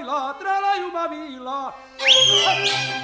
vila, trela llum a vila.